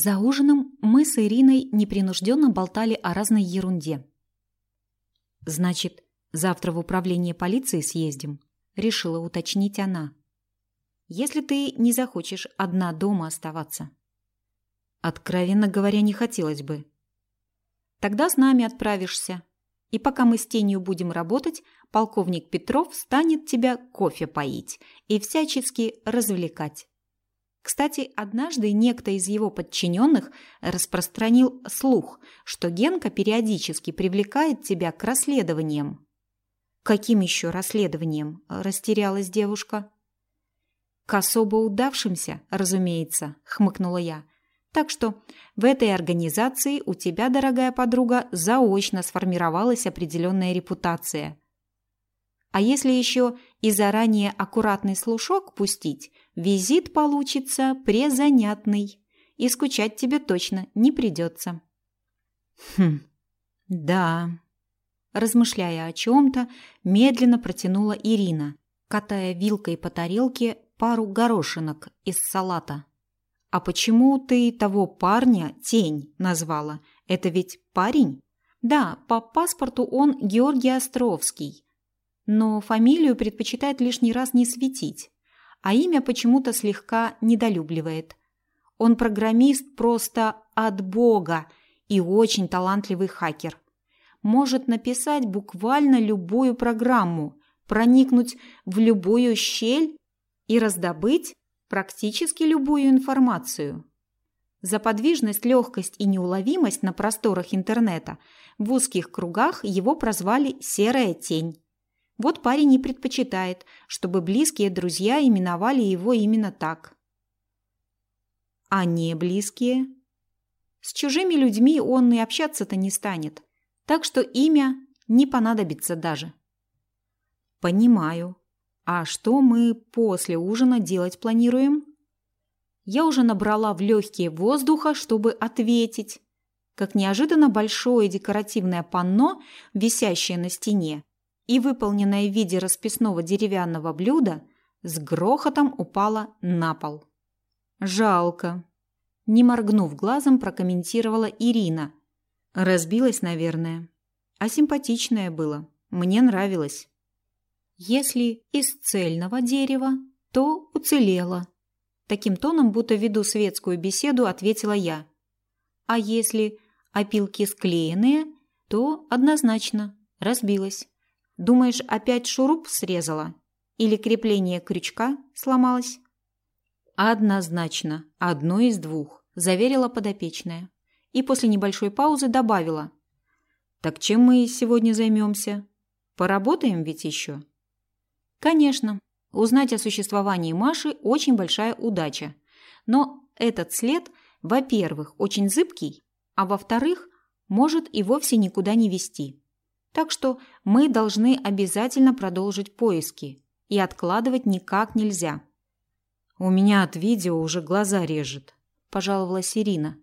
За ужином мы с Ириной непринужденно болтали о разной ерунде. «Значит, завтра в управление полиции съездим?» – решила уточнить она. «Если ты не захочешь одна дома оставаться». Откровенно говоря, не хотелось бы. «Тогда с нами отправишься. И пока мы с тенью будем работать, полковник Петров станет тебя кофе поить и всячески развлекать. Кстати, однажды некто из его подчиненных распространил слух, что Генка периодически привлекает тебя к расследованиям. «Каким еще расследованием?» – растерялась девушка. «К особо удавшимся, разумеется», – хмыкнула я. «Так что в этой организации у тебя, дорогая подруга, заочно сформировалась определенная репутация. А если еще и заранее аккуратный слушок пустить – Визит получится презанятный, и скучать тебе точно не придется. Хм, да. Размышляя о чем-то, медленно протянула Ирина, катая вилкой по тарелке пару горошинок из салата. «А почему ты того парня тень назвала? Это ведь парень?» «Да, по паспорту он Георгий Островский, но фамилию предпочитает лишний раз не светить а имя почему-то слегка недолюбливает. Он программист просто от бога и очень талантливый хакер. Может написать буквально любую программу, проникнуть в любую щель и раздобыть практически любую информацию. За подвижность, легкость и неуловимость на просторах интернета в узких кругах его прозвали «серая тень». Вот парень и предпочитает, чтобы близкие друзья именовали его именно так. А не близкие? С чужими людьми он и общаться-то не станет, так что имя не понадобится даже. Понимаю. А что мы после ужина делать планируем? Я уже набрала в легкие воздуха, чтобы ответить, как неожиданно большое декоративное панно, висящее на стене, и выполненная в виде расписного деревянного блюда, с грохотом упала на пол. «Жалко», – не моргнув глазом, прокомментировала Ирина. «Разбилась, наверное. А симпатичное было. Мне нравилось». «Если из цельного дерева, то уцелело». Таким тоном, будто веду светскую беседу, ответила я. «А если опилки склеенные, то однозначно разбилась». Думаешь, опять шуруп срезала? Или крепление крючка сломалось? Однозначно, одно из двух, заверила подопечная. И после небольшой паузы добавила. Так чем мы сегодня займемся? Поработаем ведь еще? Конечно. Узнать о существовании Маши очень большая удача. Но этот след, во-первых, очень зыбкий, а во-вторых, может и вовсе никуда не вести. Так что мы должны обязательно продолжить поиски. И откладывать никак нельзя. «У меня от видео уже глаза режет», – пожаловалась Ирина.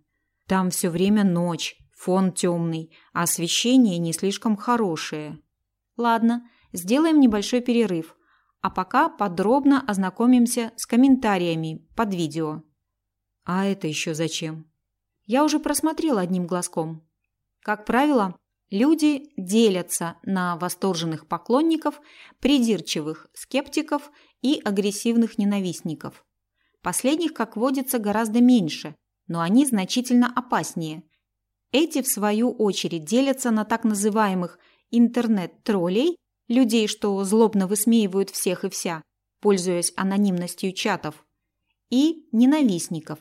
«Там все время ночь, фон темный, а освещение не слишком хорошее». «Ладно, сделаем небольшой перерыв, а пока подробно ознакомимся с комментариями под видео». «А это еще зачем?» «Я уже просмотрела одним глазком. Как правило, Люди делятся на восторженных поклонников, придирчивых скептиков и агрессивных ненавистников. Последних, как водится, гораздо меньше, но они значительно опаснее. Эти, в свою очередь, делятся на так называемых интернет-троллей, людей, что злобно высмеивают всех и вся, пользуясь анонимностью чатов, и ненавистников,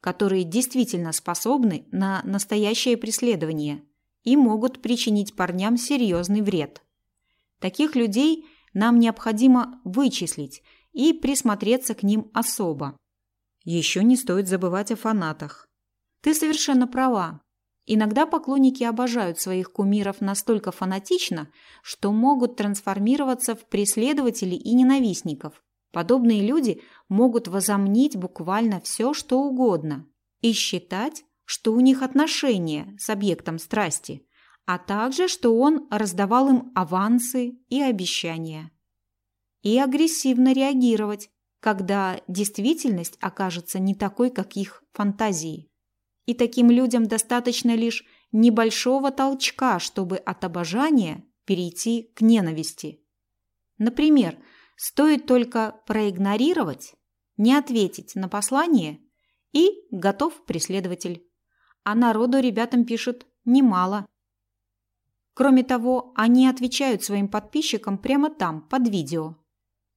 которые действительно способны на настоящее преследование – и могут причинить парням серьезный вред. Таких людей нам необходимо вычислить и присмотреться к ним особо. Еще не стоит забывать о фанатах. Ты совершенно права. Иногда поклонники обожают своих кумиров настолько фанатично, что могут трансформироваться в преследователей и ненавистников. Подобные люди могут возомнить буквально все, что угодно и считать, что у них отношения с объектом страсти, а также, что он раздавал им авансы и обещания. И агрессивно реагировать, когда действительность окажется не такой, как их фантазии. И таким людям достаточно лишь небольшого толчка, чтобы от обожания перейти к ненависти. Например, стоит только проигнорировать, не ответить на послание и готов преследователь. А народу ребятам пишут немало. Кроме того, они отвечают своим подписчикам прямо там, под видео.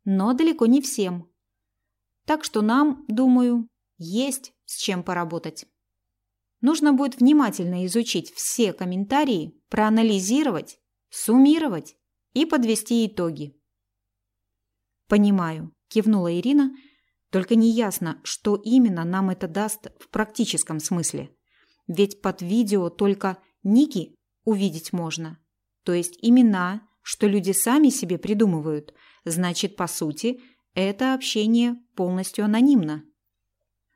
Но далеко не всем. Так что нам, думаю, есть с чем поработать. Нужно будет внимательно изучить все комментарии, проанализировать, суммировать и подвести итоги. «Понимаю», – кивнула Ирина, – «только неясно, что именно нам это даст в практическом смысле. Ведь под видео только ники увидеть можно, то есть имена, что люди сами себе придумывают. Значит, по сути, это общение полностью анонимно.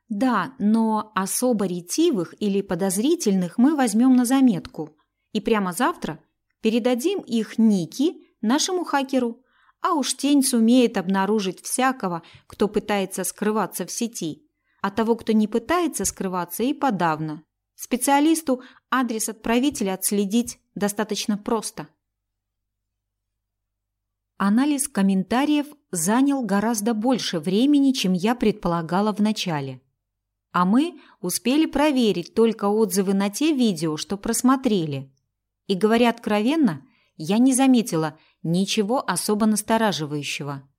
Да, но особо ретивых или подозрительных мы возьмем на заметку и прямо завтра передадим их ники нашему хакеру, а уж тень сумеет обнаружить всякого, кто пытается скрываться в сети, а того, кто не пытается скрываться, и подавно. Специалисту адрес отправителя отследить достаточно просто. Анализ комментариев занял гораздо больше времени, чем я предполагала вначале. А мы успели проверить только отзывы на те видео, что просмотрели. И, говоря откровенно, я не заметила ничего особо настораживающего.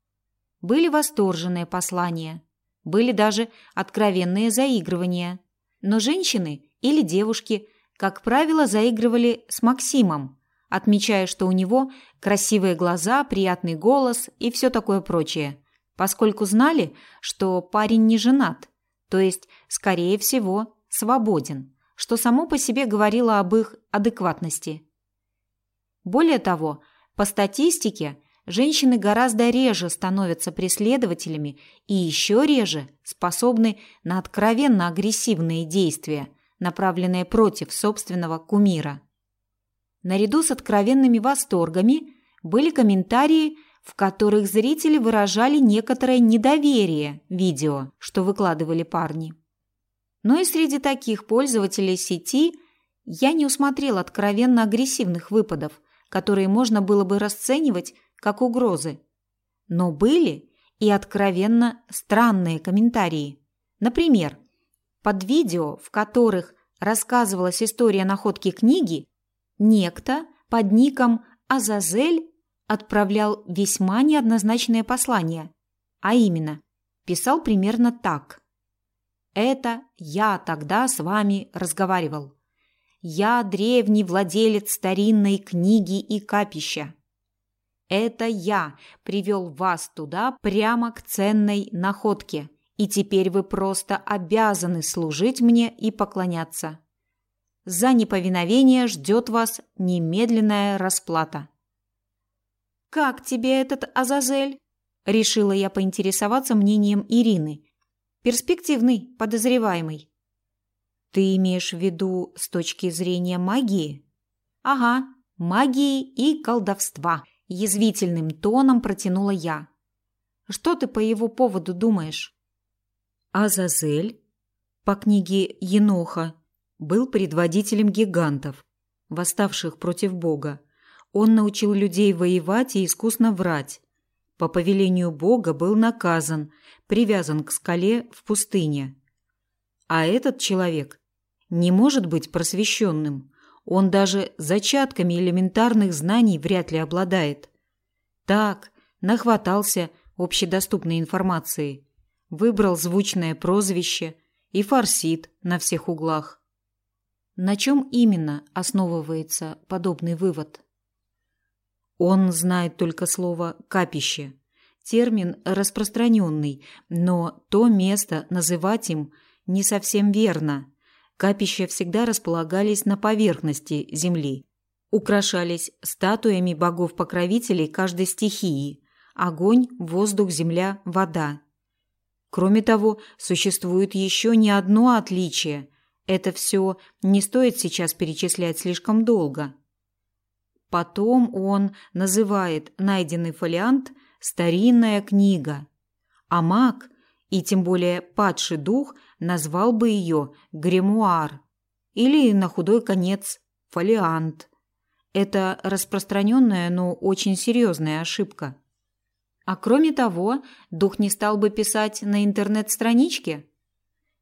Были восторженные послания, были даже откровенные заигрывания. Но женщины или девушки, как правило, заигрывали с Максимом, отмечая, что у него красивые глаза, приятный голос и все такое прочее, поскольку знали, что парень не женат, то есть, скорее всего, свободен, что само по себе говорило об их адекватности. Более того, по статистике, женщины гораздо реже становятся преследователями и еще реже способны на откровенно агрессивные действия – направленные против собственного кумира. Наряду с откровенными восторгами были комментарии, в которых зрители выражали некоторое недоверие видео, что выкладывали парни. Но и среди таких пользователей сети я не усмотрел откровенно агрессивных выпадов, которые можно было бы расценивать как угрозы. Но были и откровенно странные комментарии. Например, под видео, в которых рассказывалась история находки книги, некто под ником Азазель отправлял весьма неоднозначное послание, а именно, писал примерно так. «Это я тогда с вами разговаривал. Я древний владелец старинной книги и капища. Это я привел вас туда прямо к ценной находке – и теперь вы просто обязаны служить мне и поклоняться. За неповиновение ждет вас немедленная расплата. «Как тебе этот Азазель?» – решила я поинтересоваться мнением Ирины. «Перспективный, подозреваемый». «Ты имеешь в виду с точки зрения магии?» «Ага, магии и колдовства», – язвительным тоном протянула я. «Что ты по его поводу думаешь?» Азазель, по книге Еноха, был предводителем гигантов, восставших против Бога. Он научил людей воевать и искусно врать. По повелению Бога был наказан, привязан к скале в пустыне. А этот человек не может быть просвещенным. Он даже зачатками элементарных знаний вряд ли обладает. Так, нахватался общедоступной информации – выбрал звучное прозвище и форсит на всех углах. На чем именно основывается подобный вывод? Он знает только слово «капище». Термин распространенный, но то место называть им не совсем верно. Капища всегда располагались на поверхности земли, украшались статуями богов-покровителей каждой стихии – огонь, воздух, земля, вода. Кроме того, существует еще не одно отличие. Это все не стоит сейчас перечислять слишком долго. Потом он называет найденный фолиант «старинная книга», а маг И тем более падший дух назвал бы ее гримуар или, на худой конец, фолиант. Это распространенная, но очень серьезная ошибка. А кроме того, дух не стал бы писать на интернет-страничке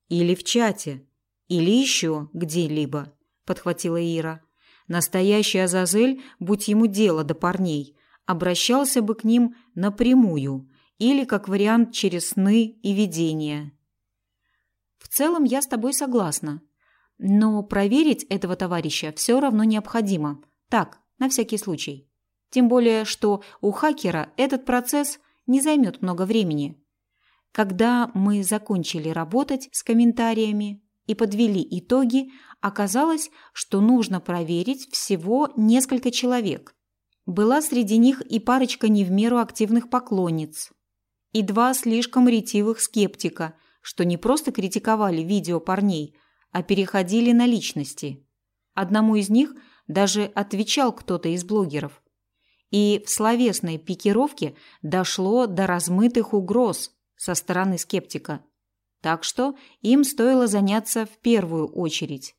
или в чате, или еще где-либо, подхватила Ира. Настоящий Азазель, будь ему дело до парней, обращался бы к ним напрямую или как вариант через сны и видения. В целом я с тобой согласна, но проверить этого товарища все равно необходимо. Так, на всякий случай. Тем более, что у хакера этот процесс не займет много времени. Когда мы закончили работать с комментариями и подвели итоги, оказалось, что нужно проверить всего несколько человек. Была среди них и парочка не в меру активных поклонниц, и два слишком ретивых скептика, что не просто критиковали видео парней, а переходили на личности. Одному из них даже отвечал кто-то из блогеров. И в словесной пикировке дошло до размытых угроз со стороны скептика. Так что им стоило заняться в первую очередь.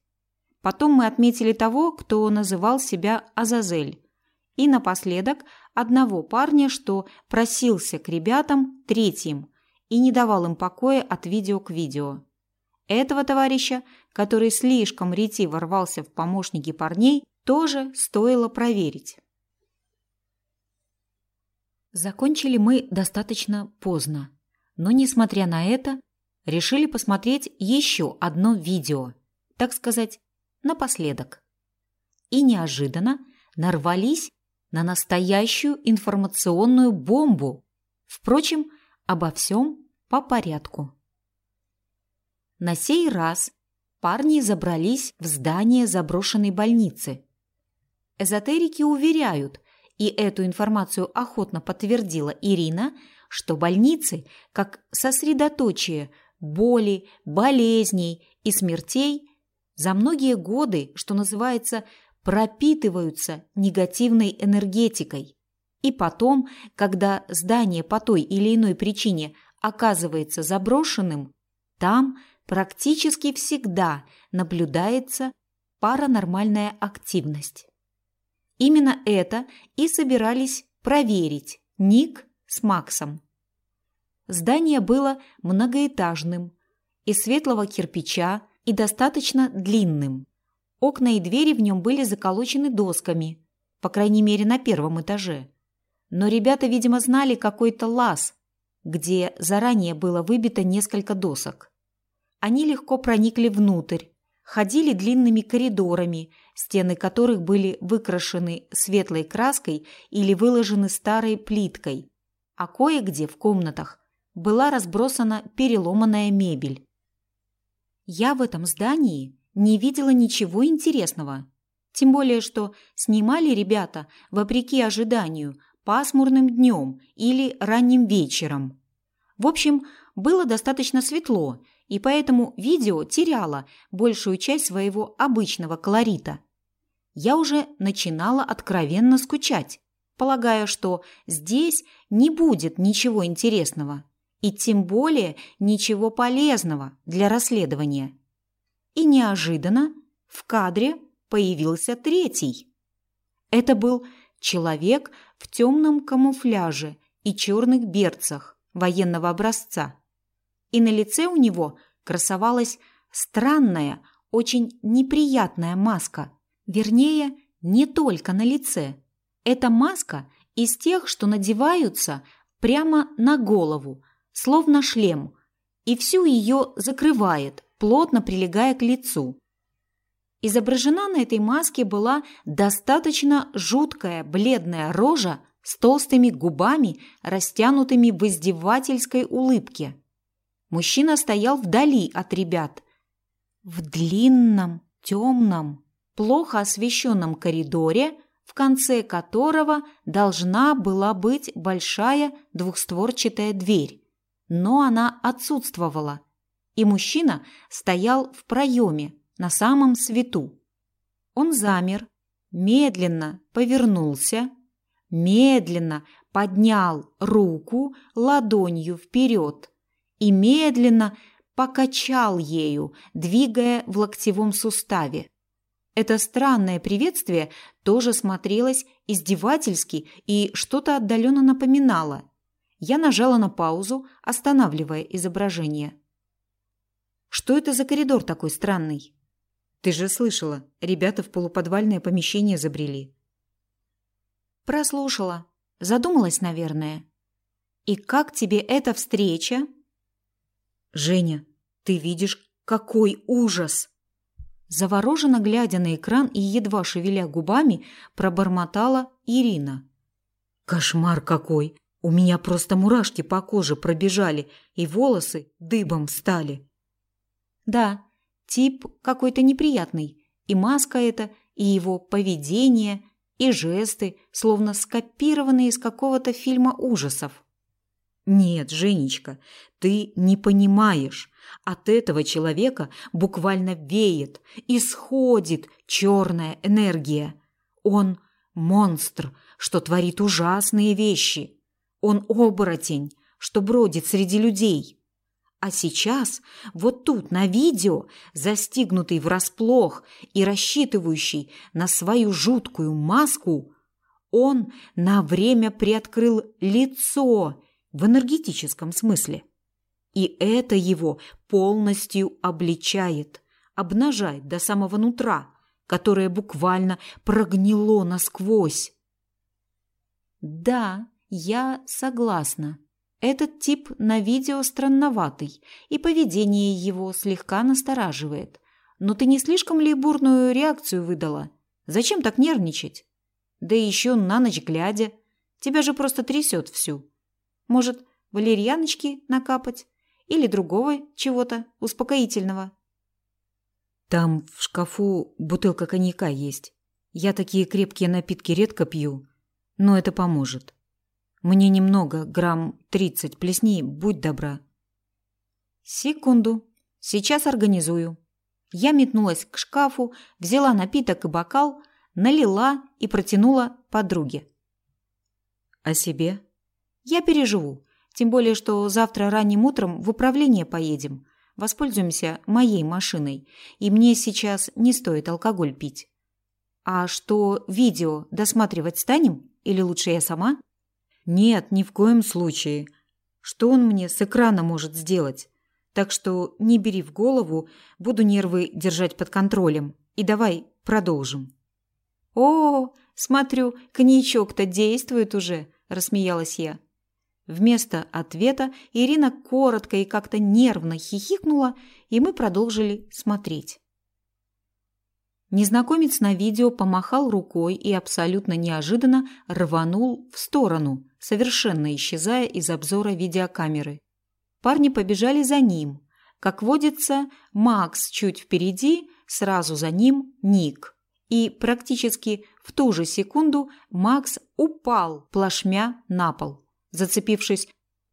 Потом мы отметили того, кто называл себя Азазель. И напоследок одного парня, что просился к ребятам третьим и не давал им покоя от видео к видео. Этого товарища, который слишком ретиво рвался в помощники парней, тоже стоило проверить. Закончили мы достаточно поздно. Но, несмотря на это, решили посмотреть еще одно видео, так сказать, напоследок. И неожиданно нарвались на настоящую информационную бомбу. Впрочем, обо всем по порядку. На сей раз парни забрались в здание заброшенной больницы. Эзотерики уверяют, и эту информацию охотно подтвердила Ирина – что больницы, как сосредоточие боли, болезней и смертей, за многие годы, что называется, пропитываются негативной энергетикой. И потом, когда здание по той или иной причине оказывается заброшенным, там практически всегда наблюдается паранормальная активность. Именно это и собирались проверить Ник с Максом. Здание было многоэтажным, из светлого кирпича и достаточно длинным. Окна и двери в нем были заколочены досками, по крайней мере на первом этаже. Но ребята, видимо, знали какой-то лаз, где заранее было выбито несколько досок. Они легко проникли внутрь, ходили длинными коридорами, стены которых были выкрашены светлой краской или выложены старой плиткой, а кое-где в комнатах была разбросана переломанная мебель. Я в этом здании не видела ничего интересного. Тем более, что снимали ребята, вопреки ожиданию, пасмурным днем или ранним вечером. В общем, было достаточно светло, и поэтому видео теряло большую часть своего обычного колорита. Я уже начинала откровенно скучать полагая, что здесь не будет ничего интересного и тем более ничего полезного для расследования. И неожиданно в кадре появился третий. Это был человек в темном камуфляже и черных берцах военного образца. И на лице у него красовалась странная, очень неприятная маска. Вернее, не только на лице. Эта маска из тех, что надеваются прямо на голову, словно шлем, и всю ее закрывает, плотно прилегая к лицу. Изображена на этой маске была достаточно жуткая бледная рожа с толстыми губами, растянутыми в издевательской улыбке. Мужчина стоял вдали от ребят. В длинном, темном, плохо освещенном коридоре – в конце которого должна была быть большая двухстворчатая дверь. Но она отсутствовала, и мужчина стоял в проеме на самом свету. Он замер, медленно повернулся, медленно поднял руку ладонью вперед и медленно покачал ею, двигая в локтевом суставе. Это странное приветствие тоже смотрелось издевательски и что-то отдаленно напоминало. Я нажала на паузу, останавливая изображение. «Что это за коридор такой странный?» «Ты же слышала, ребята в полуподвальное помещение забрели». «Прослушала. Задумалась, наверное. И как тебе эта встреча?» «Женя, ты видишь, какой ужас!» Завороженно глядя на экран и едва шевеля губами, пробормотала Ирина. «Кошмар какой! У меня просто мурашки по коже пробежали, и волосы дыбом встали». «Да, тип какой-то неприятный. И маска эта, и его поведение, и жесты, словно скопированные из какого-то фильма ужасов». «Нет, Женечка, ты не понимаешь. От этого человека буквально веет, исходит черная энергия. Он монстр, что творит ужасные вещи. Он оборотень, что бродит среди людей. А сейчас, вот тут, на видео, застигнутый врасплох и рассчитывающий на свою жуткую маску, он на время приоткрыл лицо в энергетическом смысле. И это его полностью обличает, обнажает до самого нутра, которое буквально прогнило насквозь. Да, я согласна. Этот тип на видео странноватый, и поведение его слегка настораживает. Но ты не слишком ли бурную реакцию выдала? Зачем так нервничать? Да еще на ночь глядя. Тебя же просто трясет всю. Может, валерьяночки накапать? или другого чего-то успокоительного. Там в шкафу бутылка коньяка есть. Я такие крепкие напитки редко пью, но это поможет. Мне немного, грамм тридцать плесни, будь добра. Секунду. Сейчас организую. Я метнулась к шкафу, взяла напиток и бокал, налила и протянула подруге. А себе? Я переживу. Тем более, что завтра ранним утром в управление поедем. Воспользуемся моей машиной. И мне сейчас не стоит алкоголь пить. А что, видео досматривать станем? Или лучше я сама? Нет, ни в коем случае. Что он мне с экрана может сделать? Так что не бери в голову, буду нервы держать под контролем. И давай продолжим. О, смотрю, коньячок-то действует уже, рассмеялась я. Вместо ответа Ирина коротко и как-то нервно хихикнула, и мы продолжили смотреть. Незнакомец на видео помахал рукой и абсолютно неожиданно рванул в сторону, совершенно исчезая из обзора видеокамеры. Парни побежали за ним. Как водится, Макс чуть впереди, сразу за ним Ник. И практически в ту же секунду Макс упал плашмя на пол зацепившись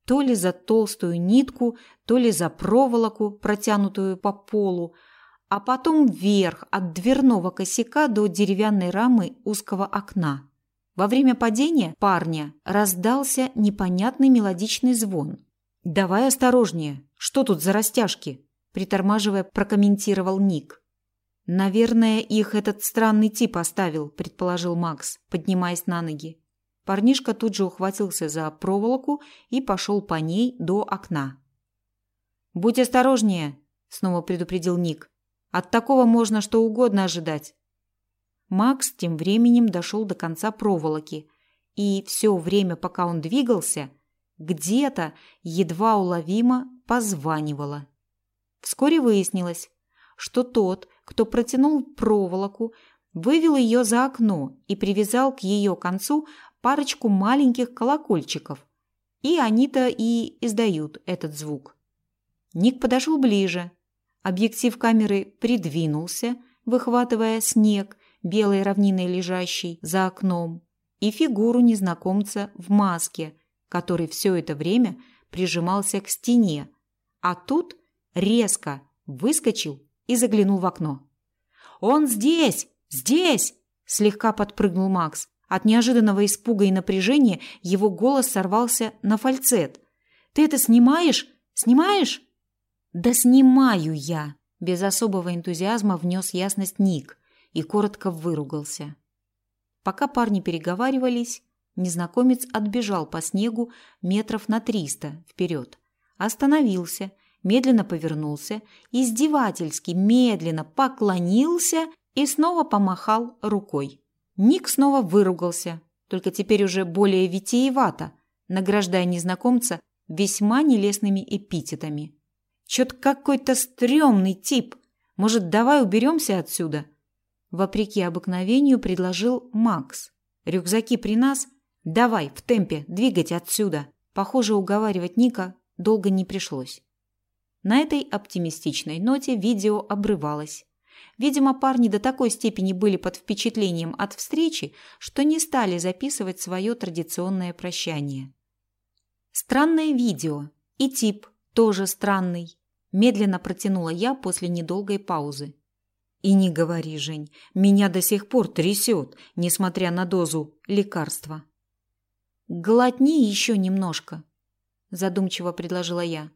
то ли за толстую нитку, то ли за проволоку, протянутую по полу, а потом вверх от дверного косяка до деревянной рамы узкого окна. Во время падения парня раздался непонятный мелодичный звон. «Давай осторожнее, что тут за растяжки?» притормаживая, прокомментировал Ник. «Наверное, их этот странный тип оставил», предположил Макс, поднимаясь на ноги. Парнишка тут же ухватился за проволоку и пошел по ней до окна. «Будь осторожнее», – снова предупредил Ник. «От такого можно что угодно ожидать». Макс тем временем дошел до конца проволоки, и все время, пока он двигался, где-то едва уловимо позванивало. Вскоре выяснилось, что тот, кто протянул проволоку, вывел ее за окно и привязал к ее концу парочку маленьких колокольчиков, и они-то и издают этот звук. Ник подошел ближе. Объектив камеры придвинулся, выхватывая снег, белой равниной лежащий за окном, и фигуру незнакомца в маске, который все это время прижимался к стене, а тут резко выскочил и заглянул в окно. «Он здесь! Здесь!» – слегка подпрыгнул Макс. От неожиданного испуга и напряжения его голос сорвался на фальцет. «Ты это снимаешь? Снимаешь?» «Да снимаю я!» Без особого энтузиазма внес ясность Ник и коротко выругался. Пока парни переговаривались, незнакомец отбежал по снегу метров на триста вперед, остановился, медленно повернулся, издевательски медленно поклонился и снова помахал рукой. Ник снова выругался, только теперь уже более витиевато, награждая незнакомца весьма нелестными эпитетами. «Чё-то какой-то стрёмный тип. Может, давай уберемся отсюда?» Вопреки обыкновению предложил Макс. «Рюкзаки при нас? Давай, в темпе, двигать отсюда!» Похоже, уговаривать Ника долго не пришлось. На этой оптимистичной ноте видео обрывалось. Видимо, парни до такой степени были под впечатлением от встречи, что не стали записывать свое традиционное прощание. Странное видео. И тип тоже странный. Медленно протянула я после недолгой паузы. И не говори, Жень, меня до сих пор трясет, несмотря на дозу лекарства. Глотни еще немножко, задумчиво предложила я.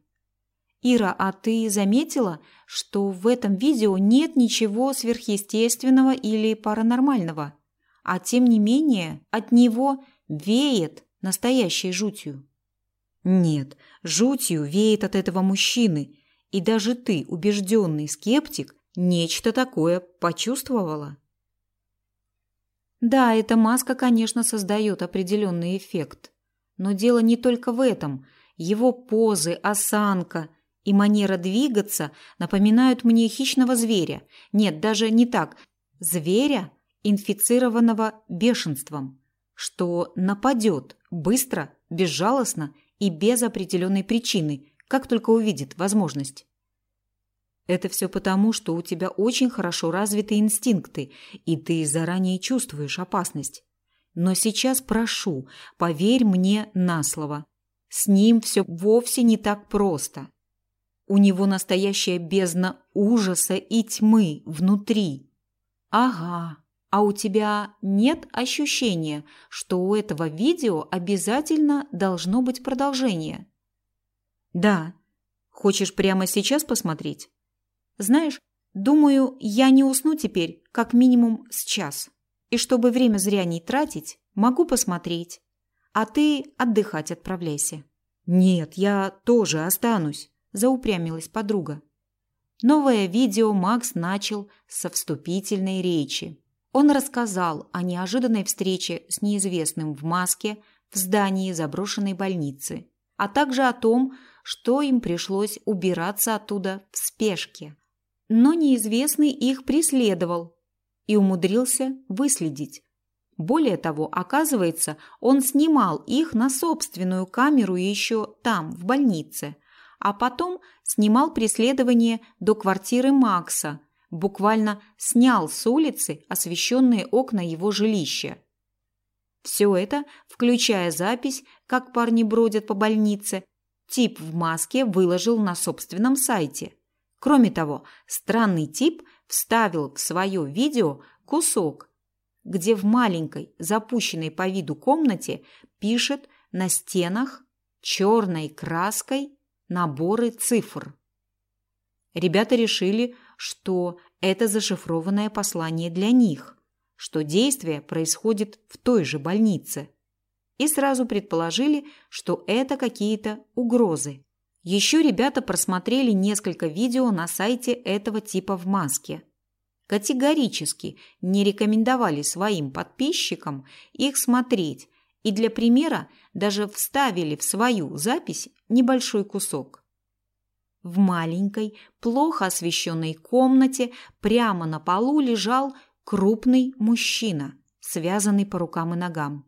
Ира, а ты заметила, что в этом видео нет ничего сверхъестественного или паранормального, а тем не менее от него веет настоящей жутью? Нет, жутью веет от этого мужчины, и даже ты, убежденный скептик, нечто такое почувствовала. Да, эта маска, конечно, создает определенный эффект. Но дело не только в этом. Его позы, осанка и манера двигаться напоминают мне хищного зверя. Нет, даже не так. Зверя, инфицированного бешенством, что нападет быстро, безжалостно и без определенной причины, как только увидит возможность. Это все потому, что у тебя очень хорошо развиты инстинкты, и ты заранее чувствуешь опасность. Но сейчас прошу, поверь мне на слово. С ним все вовсе не так просто. У него настоящая бездна ужаса и тьмы внутри. Ага, а у тебя нет ощущения, что у этого видео обязательно должно быть продолжение? Да. Хочешь прямо сейчас посмотреть? Знаешь, думаю, я не усну теперь как минимум с час. И чтобы время зря не тратить, могу посмотреть. А ты отдыхать отправляйся. Нет, я тоже останусь, заупрямилась подруга. Новое видео Макс начал со вступительной речи. Он рассказал о неожиданной встрече с неизвестным в маске в здании заброшенной больницы, а также о том, что им пришлось убираться оттуда в спешке, но неизвестный их преследовал и умудрился выследить. Более того, оказывается, он снимал их на собственную камеру еще там, в больнице, а потом снимал преследование до квартиры Макса, буквально снял с улицы освещенные окна его жилища. Все это, включая запись, как парни бродят по больнице, тип в маске выложил на собственном сайте – Кроме того, странный тип вставил в свое видео кусок, где в маленькой, запущенной по виду комнате пишет на стенах черной краской наборы цифр. Ребята решили, что это зашифрованное послание для них, что действие происходит в той же больнице, и сразу предположили, что это какие-то угрозы. Еще ребята просмотрели несколько видео на сайте этого типа в маске. Категорически не рекомендовали своим подписчикам их смотреть и для примера даже вставили в свою запись небольшой кусок. В маленькой, плохо освещенной комнате прямо на полу лежал крупный мужчина, связанный по рукам и ногам.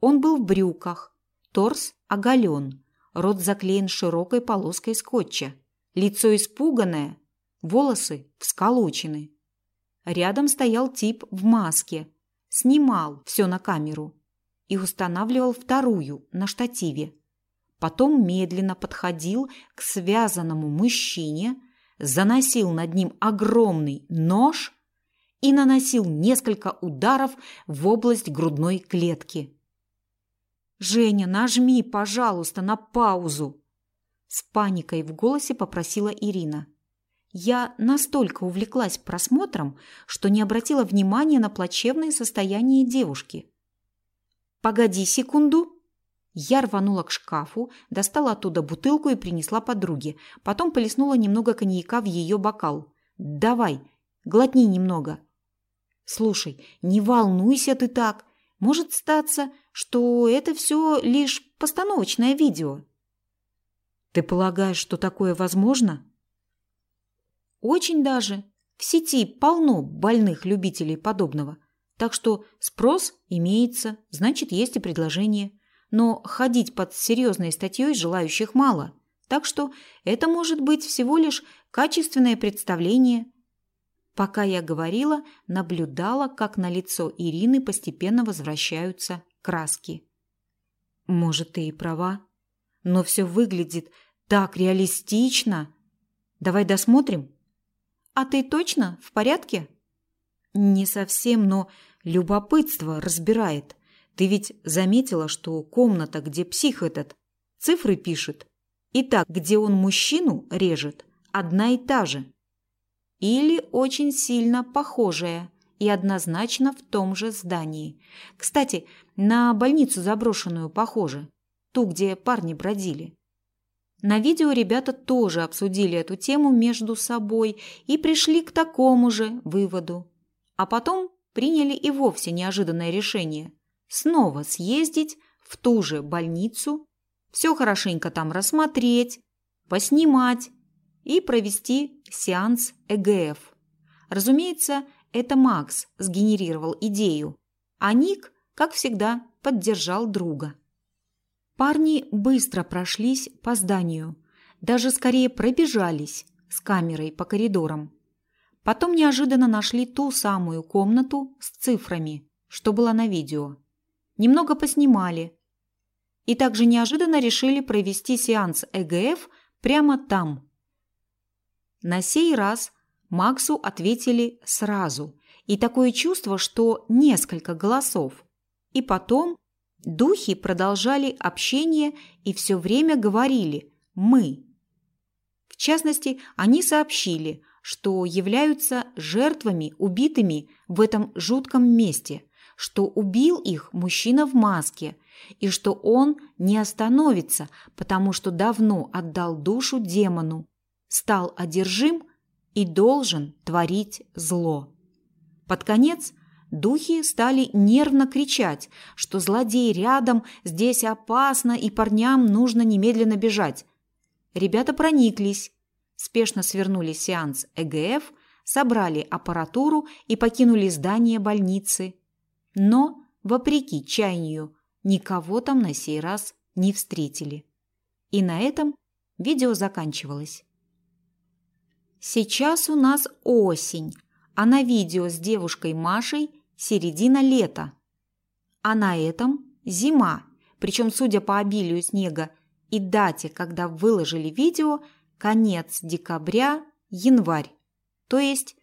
Он был в брюках, торс оголен, рот заклеен широкой полоской скотча, лицо испуганное, волосы всколочены. Рядом стоял тип в маске, снимал все на камеру и устанавливал вторую на штативе. Потом медленно подходил к связанному мужчине, заносил над ним огромный нож и наносил несколько ударов в область грудной клетки. «Женя, нажми, пожалуйста, на паузу!» С паникой в голосе попросила Ирина. Я настолько увлеклась просмотром, что не обратила внимания на плачевное состояние девушки. «Погоди секунду!» Я рванула к шкафу, достала оттуда бутылку и принесла подруге. Потом полиснула немного коньяка в ее бокал. «Давай, глотни немного». «Слушай, не волнуйся ты так. Может статься, что это все лишь постановочное видео». «Ты полагаешь, что такое возможно?» Очень даже. В сети полно больных любителей подобного. Так что спрос имеется, значит, есть и предложение. Но ходить под серьезной статьей желающих мало. Так что это может быть всего лишь качественное представление. Пока я говорила, наблюдала, как на лицо Ирины постепенно возвращаются краски. Может, ты и права, но все выглядит так реалистично. Давай досмотрим. «А ты точно в порядке?» «Не совсем, но любопытство разбирает. Ты ведь заметила, что комната, где псих этот, цифры пишет, и так, где он мужчину режет, одна и та же. Или очень сильно похожая и однозначно в том же здании. Кстати, на больницу заброшенную похоже, ту, где парни бродили. На видео ребята тоже обсудили эту тему между собой и пришли к такому же выводу. А потом приняли и вовсе неожиданное решение – снова съездить в ту же больницу, все хорошенько там рассмотреть, поснимать и провести сеанс ЭГФ. Разумеется, это Макс сгенерировал идею, а Ник, как всегда, поддержал друга. Парни быстро прошлись по зданию, даже скорее пробежались с камерой по коридорам. Потом неожиданно нашли ту самую комнату с цифрами, что была на видео. Немного поснимали. И также неожиданно решили провести сеанс ЭГФ прямо там. На сей раз Максу ответили сразу. И такое чувство, что несколько голосов. И потом Духи продолжали общение и все время говорили «мы». В частности, они сообщили, что являются жертвами, убитыми в этом жутком месте, что убил их мужчина в маске и что он не остановится, потому что давно отдал душу демону, стал одержим и должен творить зло. Под конец – Духи стали нервно кричать, что злодей рядом, здесь опасно и парням нужно немедленно бежать. Ребята прониклись, спешно свернули сеанс ЭГФ, собрали аппаратуру и покинули здание больницы. Но, вопреки чаянию, никого там на сей раз не встретили. И на этом видео заканчивалось. Сейчас у нас осень, а на видео с девушкой Машей середина лета. А на этом зима, причем, судя по обилию снега и дате, когда выложили видео, конец декабря, январь. То есть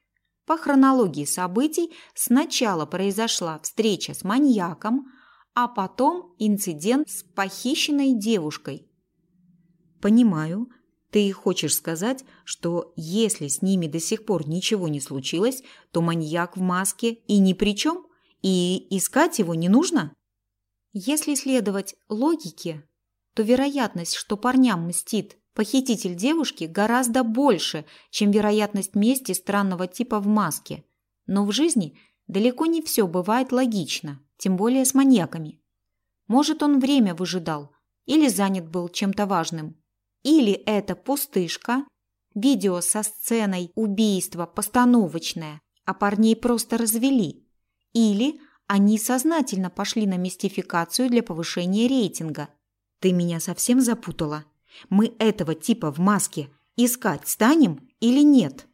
по хронологии событий сначала произошла встреча с маньяком, а потом инцидент с похищенной девушкой. Понимаю, ты хочешь сказать, что если с ними до сих пор ничего не случилось, то маньяк в маске и ни при чем, и искать его не нужно? Если следовать логике, то вероятность, что парням мстит похититель девушки, гораздо больше, чем вероятность мести странного типа в маске. Но в жизни далеко не все бывает логично, тем более с маньяками. Может, он время выжидал или занят был чем-то важным – или это пустышка, видео со сценой убийства постановочное, а парней просто развели. Или они сознательно пошли на мистификацию для повышения рейтинга. Ты меня совсем запутала. Мы этого типа в маске искать станем или нет?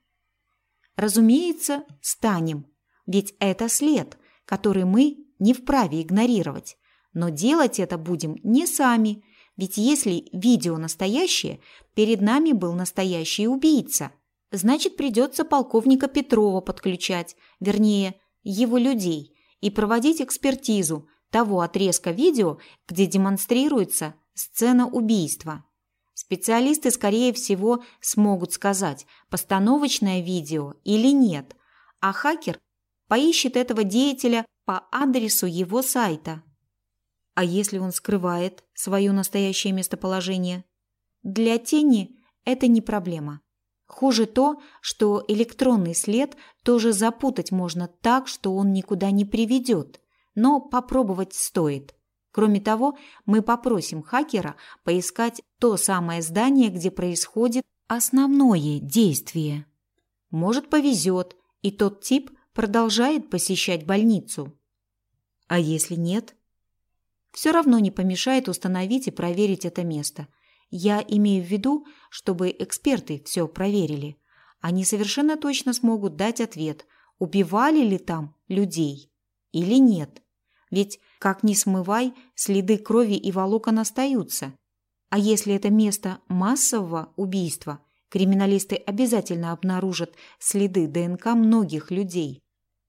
Разумеется, станем. Ведь это след, который мы не вправе игнорировать. Но делать это будем не сами, ведь если видео настоящее, перед нами был настоящий убийца. Значит, придется полковника Петрова подключать, вернее, его людей, и проводить экспертизу того отрезка видео, где демонстрируется сцена убийства. Специалисты, скорее всего, смогут сказать, постановочное видео или нет, а хакер поищет этого деятеля по адресу его сайта. А если он скрывает свое настоящее местоположение? Для тени это не проблема. Хуже то, что электронный след тоже запутать можно так, что он никуда не приведет, но попробовать стоит. Кроме того, мы попросим хакера поискать то самое здание, где происходит основное действие. Может, повезет, и тот тип продолжает посещать больницу. А если нет? Все равно не помешает установить и проверить это место. Я имею в виду, чтобы эксперты все проверили. Они совершенно точно смогут дать ответ, убивали ли там людей или нет. Ведь, как ни смывай, следы крови и волокон остаются. А если это место массового убийства, криминалисты обязательно обнаружат следы ДНК многих людей.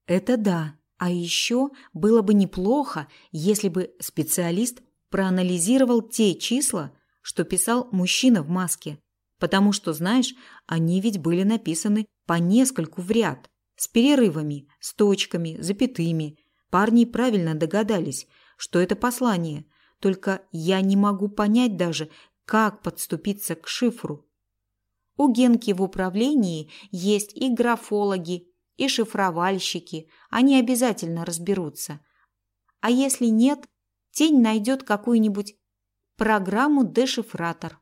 Это да. А еще было бы неплохо, если бы специалист проанализировал те числа, что писал мужчина в маске. Потому что, знаешь, они ведь были написаны по нескольку в ряд, с перерывами, с точками, запятыми – Парни правильно догадались, что это послание, только я не могу понять даже, как подступиться к шифру. У Генки в управлении есть и графологи, и шифровальщики, они обязательно разберутся. А если нет, тень найдет какую-нибудь программу-дешифратор.